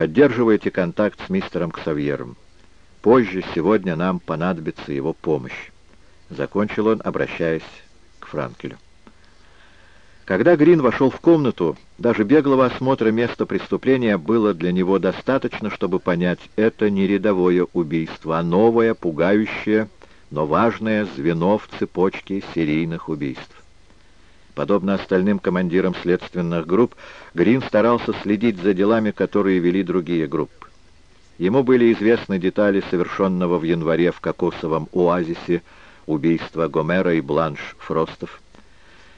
Поддерживайте контакт с мистером Ксавьером. Позже, сегодня нам понадобится его помощь. Закончил он, обращаясь к Франкелю. Когда Грин вошел в комнату, даже беглого осмотра места преступления было для него достаточно, чтобы понять, это не рядовое убийство, а новое, пугающее, но важное звено в цепочке серийных убийств. Подобно остальным командирам следственных групп, Грин старался следить за делами, которые вели другие группы. Ему были известны детали совершенного в январе в кокосовом оазисе убийства Гомера и Бланш Фростов,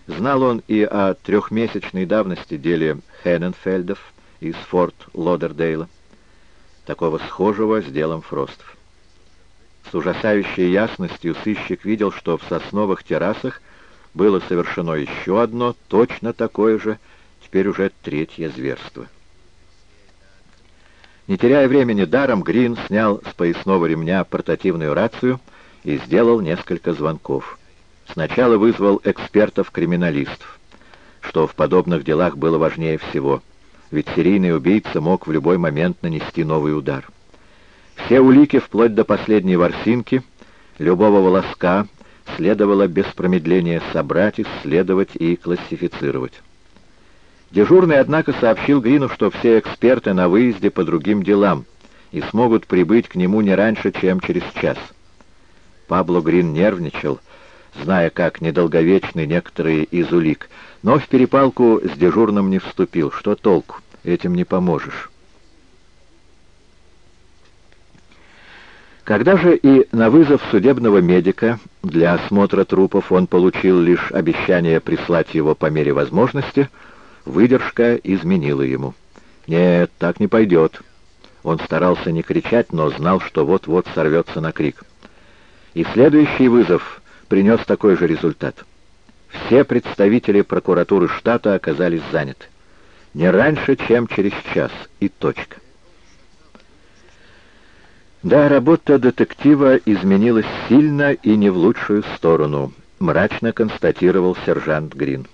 Знал он и о трехмесячной давности деле Хенненфельдов из Форт Лодердейла, такого схожего с делом Фростов. С ужасающей ясностью сыщик видел, что в сосновых террасах было совершено еще одно, точно такое же, теперь уже третье зверство. Не теряя времени даром, Грин снял с поясного ремня портативную рацию и сделал несколько звонков. Сначала вызвал экспертов-криминалистов, что в подобных делах было важнее всего, ведь серийный убийца мог в любой момент нанести новый удар. Все улики, вплоть до последней ворсинки, любого волоска, следовало без промедления собрать, исследовать и классифицировать. Дежурный, однако, сообщил Грину, что все эксперты на выезде по другим делам и смогут прибыть к нему не раньше, чем через час. Пабло Грин нервничал, зная, как недолговечны некоторые из улик, но в перепалку с дежурным не вступил. Что толку? Этим не поможешь. Когда же и на вызов судебного медика для осмотра трупов он получил лишь обещание прислать его по мере возможности, выдержка изменила ему. «Нет, так не пойдет». Он старался не кричать, но знал, что вот-вот сорвется на крик. И следующий вызов принес такой же результат. Все представители прокуратуры штата оказались заняты. Не раньше, чем через час. И точка. Да, работа детектива изменилась сильно и не в лучшую сторону, мрачно констатировал сержант Грин.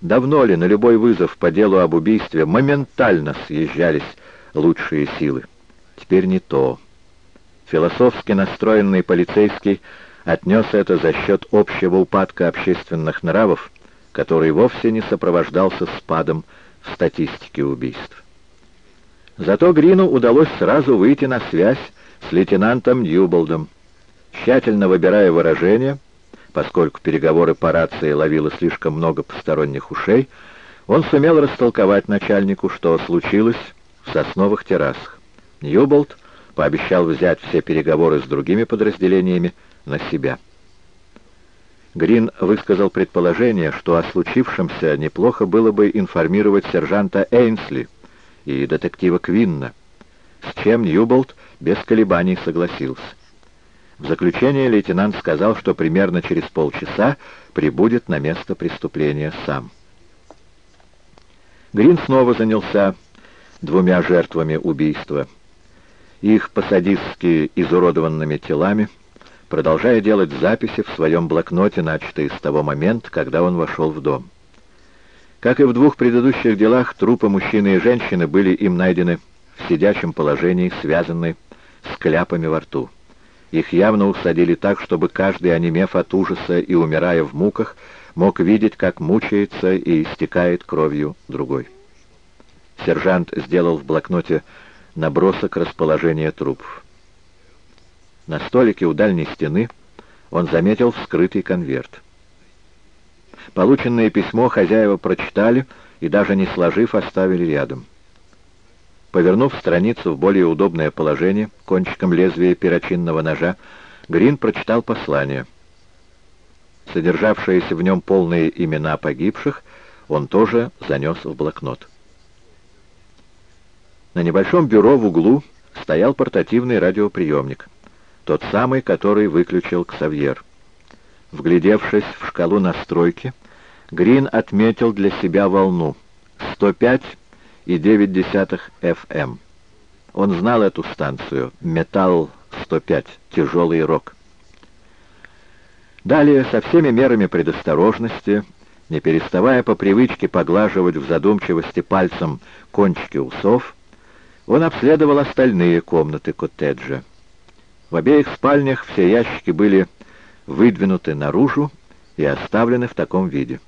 Давно ли на любой вызов по делу об убийстве моментально съезжались лучшие силы? Теперь не то. Философски настроенный полицейский отнес это за счет общего упадка общественных нравов, который вовсе не сопровождался спадом в статистике убийств. Зато Грину удалось сразу выйти на связь с лейтенантом Ньюболдом. Тщательно выбирая выражения, поскольку переговоры по рации ловило слишком много посторонних ушей, он сумел растолковать начальнику, что случилось в сосновых террасах. Ньюболд пообещал взять все переговоры с другими подразделениями на себя. Грин высказал предположение, что о случившемся неплохо было бы информировать сержанта Эйнсли и детектива Квинна, с чем Ньюболт без колебаний согласился. В заключение лейтенант сказал, что примерно через полчаса прибудет на место преступления сам. Грин снова занялся двумя жертвами убийства. Их посадистски изуродованными телами — продолжая делать записи в своем блокноте, начатые с того момента, когда он вошел в дом. Как и в двух предыдущих делах, трупы мужчины и женщины были им найдены в сидячем положении, связанные с кляпами во рту. Их явно усадили так, чтобы каждый, онемев от ужаса и умирая в муках, мог видеть, как мучается и истекает кровью другой. Сержант сделал в блокноте набросок расположения трупов. На столике у дальней стены он заметил вскрытый конверт. Полученное письмо хозяева прочитали и, даже не сложив, оставили рядом. Повернув страницу в более удобное положение, кончиком лезвия перочинного ножа, Грин прочитал послание. Содержавшиеся в нем полные имена погибших он тоже занес в блокнот. На небольшом бюро в углу стоял портативный радиоприемник тот самый, который выключил Ксавьер. Вглядевшись в шкалу настройки, Грин отметил для себя волну 105,9 FM. Он знал эту станцию «Металл 105», тяжелый рок. Далее, со всеми мерами предосторожности, не переставая по привычке поглаживать в задумчивости пальцем кончики усов, Он обследовал остальные комнаты коттеджа. В обеих спальнях все ящики были выдвинуты наружу и оставлены в таком виде.